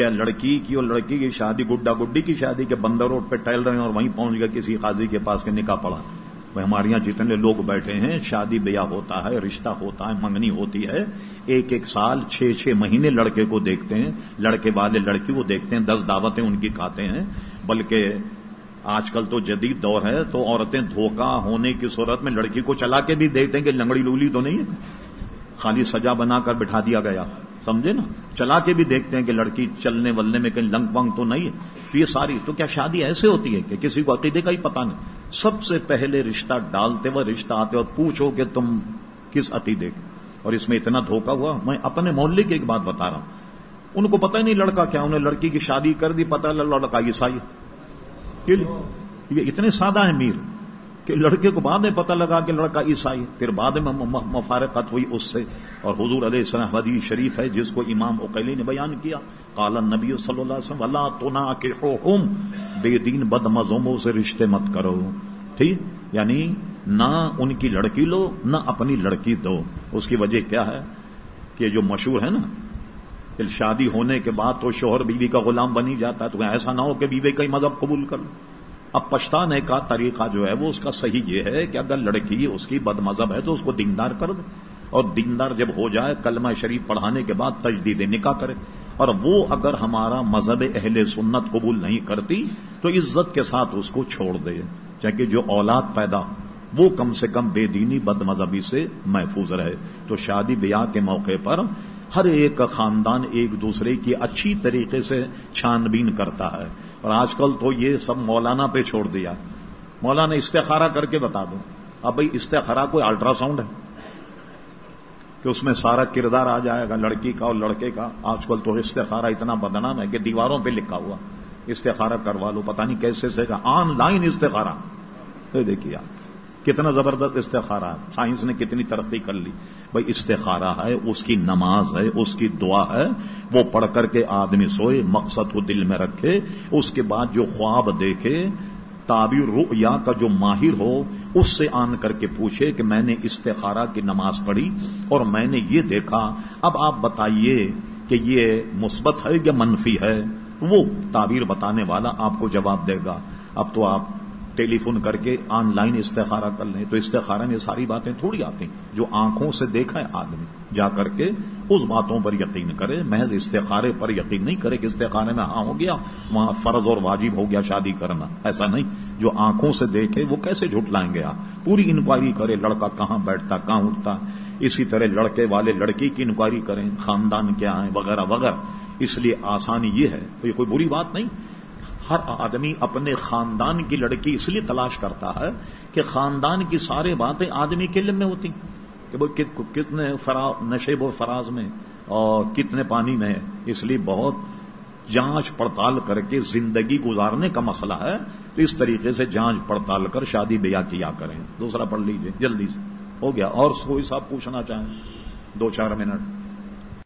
کیا لڑکی کی اور لڑکی کی شادی گڈا گڈی کی شادی کے بندر روڈ پہ ٹہل رہے ہیں اور وہیں پہنچ گئے، کسی قاضی کے پاس کے نکاح پڑا۔ بھائی ہمارے یہاں جتنے لوگ بیٹھے ہیں، شادی بیاہ ہوتا ہے، رشتہ ہوتا ہے، منگنی ہوتی ہے۔ ایک ایک سال، چھ چھ مہینے لڑکے کو دیکھتے ہیں، لڑکے والے لڑکی کو دیکھتے ہیں، دس دعوتیں ان کی کھاتے ہیں۔ بلکہ آج کل تو جدید دور ہے، تو عورتیں دھوکہ ہونے کی صورت میں لڑکی کو چلا کے بھی دیکھتے ہیں کہ لنگڑی لولی تو نہیں ہے۔ خالی سجا بنا کر بٹھا دیا گیا۔ سمجھے نا؟ چلا کے بھی دیکھتے ہیں کہ لڑکی چلنے ولنے میں کہیں لنگ پنگ تو نہیں ہے۔ تو یہ ساری، تو کیا شادی ایسے ہوتی ہے کہ کسی کو عقیدے کا ہی پتا نہیں؟ سب سے پہلے رشتہ ڈالتے وہ رشتہ آتے اور پوچھو کہ تم کس عقیدے کے؟ اور اس میں اتنا دھوکا ہوا، میں اپنے محلے کی ایک بات بتا رہا ہوں۔ ان کو پتہ ہی نہیں لڑکا کیا انہیں لڑکی کی شادی کر دی پتا لڑکا عیسائی یہ اتنے سادہ ہیں میر۔ کہ لڑکے کو بعد میں پتہ لگا کہ لڑکا عیسائی پھر بعد میں مفارقت ہوئی اس سے۔ اور حضور علیہ السلام حدیث شریف ہے، جس کو امام اقیلی نے بیان کیا۔ کالا نبی صلی اللہ علیہ وسلم اللہ تو نہ کہ بے دین بد مزوموں سے رشتے مت کرو۔ ٹھیک؟ یعنی نہ ان کی لڑکی لو، نہ اپنی لڑکی دو۔ اس کی وجہ کیا ہے؟ کہ جو مشہور ہے نا، کہ شادی ہونے کے بعد تو شوہر بیوی کا غلام بنی جاتا ہے۔ تو ایسا نہ ہو کہ بیوی کا ہی مذہب قبول کر لو۔ اب پچھتانے کا طریقہ جو ہے وہ اس کا صحیح یہ ہے کہ اگر لڑکی اس کی بد مذہب ہے تو اس کو دیندار کر دے اور دیندار جب ہو جائے کلمہ شریف پڑھانے کے بعد تجدید نکاح کرے اور وہ اگر ہمارا مذہب اہل سنت قبول نہیں کرتی تو عزت کے ساتھ اس کو چھوڑ دے چاہے جو اولاد پیدا وہ کم سے کم بے دینی بد مذہبی سے محفوظ رہے۔ تو شادی بیاہ کے موقع پر ہر ایک خاندان ایک دوسرے کی اچھی طریقے سے چھان بین کرتا ہے۔ اور آج کل تو یہ سب مولانا پہ چھوڑ دیا۔ مولانا استخارہ کر کے بتا دوں۔ اب بھائی استخارہ کوئی الٹرا ساؤنڈ ہے؟ کہ اس میں سارا کردار آ جائے گا، لڑکی کا اور لڑکے کا۔ آج کل تو استخارہ اتنا بدنام ہے کہ دیواروں پہ لکھا ہوا۔ استخارہ کروا لو، پتہ نہیں کیسے سے آن لائن استخارہ۔ دیکھیے آپ۔ کتنا زبردست استخارہ ہے سائنس نے کتنی ترقی کر لی۔ بھائی استخارہ ہے، اس کی نماز ہے، اس کی دعا ہے۔ وہ پڑھ کر کے آدمی سوئے، مقصد کو دل میں رکھے، اس کے بعد جو خواب دیکھے تعبیر رؤیا کا جو ماہر ہو، اس سے آن کر کے پوچھے کہ میں نے استخارہ کی نماز پڑھی اور میں نے یہ دیکھا۔ اب آپ بتائیے کہ یہ مثبت ہے یا منفی ہے؟ وہ تعبیر بتانے والا آپ کو جواب دے گا۔ اب تو آپ ٹیلی فون کر کے آن لائن استخارہ کر لیں تو استخارہ میں ساری باتیں تھوڑی آتی جو آنکھوں سے دیکھا ہے آدمی۔ جا کر کے اس باتوں پر یقین کرے، محض استخارے پر یقین نہیں کرے کہ استخارے میں ہاں ہو گیا، وہاں فرض اور واجب ہو گیا شادی کرنا۔ ایسا نہیں، جو آنکھوں سے دیکھے وہ کیسے جھٹ لائیں گے آپ؟ پوری انکوائری کرے، لڑکا کہاں بیٹھتا، کہاں اٹھتا؟ اسی طرح لڑکے والے لڑکی کی انکوائری کریں، خاندان کیا ہے، وغیرہ وغیرہ۔ اس لیے آسانی یہ ہے یہ کوئی بری بات نہیں۔ ہر آدمی اپنے خاندان کی لڑکی اس لیے تلاش کرتا ہے کہ خاندان کی سارے باتیں آدمی کے علم میں ہوتی کہ وہ کتنے نشیب و فراز میں اور کتنے پانی میں، اس لیے بہت جانچ پڑتال کر کے زندگی گزارنے کا مسئلہ ہے۔ تو اس طریقے سے جانچ پڑتال کر شادی بیاہ کیا کریں۔ دوسرا پڑھ لیجیے، جلدی سے۔ ہو گیا۔ اور کوئی صاحب پوچھنا چاہیں؟ دو چار منٹ۔